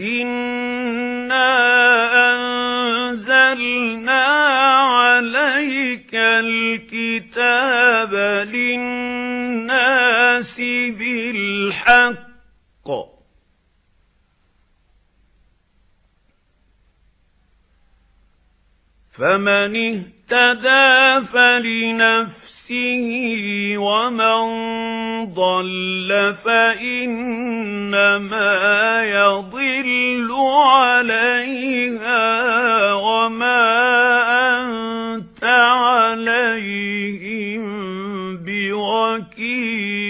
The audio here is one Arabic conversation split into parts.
إِنَّا أَنزَلْنَا عَلَيْكَ الْكِتَابَ لِلنَّاسِ بِالْحَقِّ فَمَنِ اهْتَدَى فَلِنَفْسِهِ وَمَن ضَلَّ فَإِنَّمَا يَضِلُّ عَلَيْهَا وَمَا أَنتَ عَلَيْهِم بِوَكِيلٍ.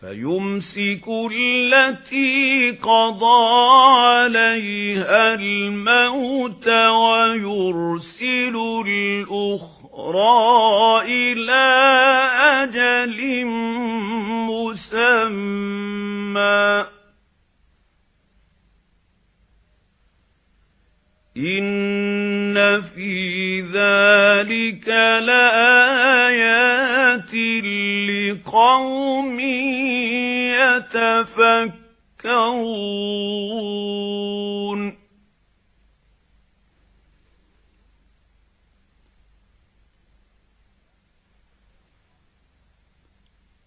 فَيُمْسِكُ الَّتِي قَضَى عَلَيْهَا الْمَوْتَ وَيُرْسِلُ الْأُخْرَى إِلَى أَجَلٍ مُّسَمًّى. إِنَّ فِي ذَلِكَ لَآيَاتٍ لِقَوْمٍ يَتَفَكَّرُونَ.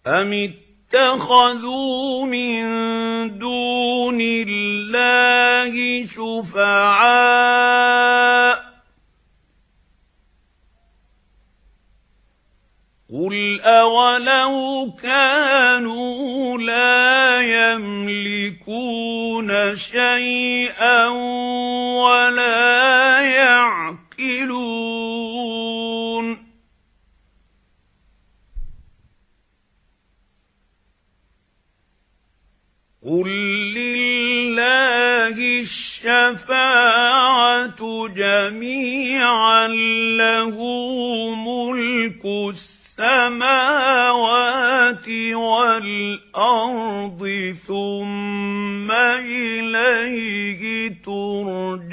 أَمِ اتَّخَذُوا مِن دُونِ اللَّهِ شُفَعَاءَ قُلْ أَوَلَوْ كَانُوا لَا يَمْلِكُونَ شَيْئًا وَلَا يَعْقِلُونَ قُل لِّلَّهِ الشَّفَاعَةُ جَمِيعًا لَّهُ مُلْكُ السَّمَاوَاتِ وَالْأَرْضِ ثُمَّ إِلَيْهِ تُرْجَعُونَ.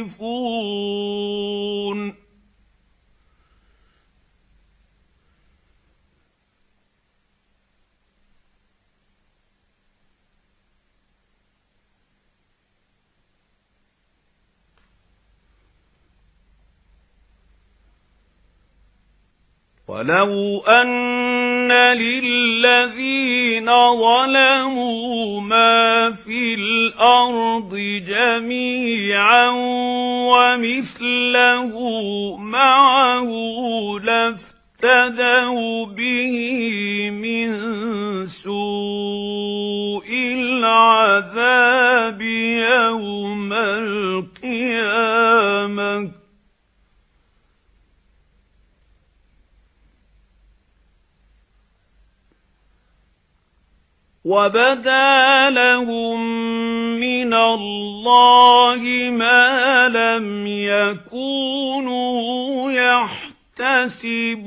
وَلَوْ أَنَّ لِلَّذِينَ ظَلَمُوا مَا فِي الْأَرْضِ جَمِيعًا وَمِثْلَهُ مَعَهُ لَافْتَدَوْا وَبَدَا لَهُم مِّنَ اللَّهِ مَا لَمْ يَكُونُوا يَحْتَسِبُونَ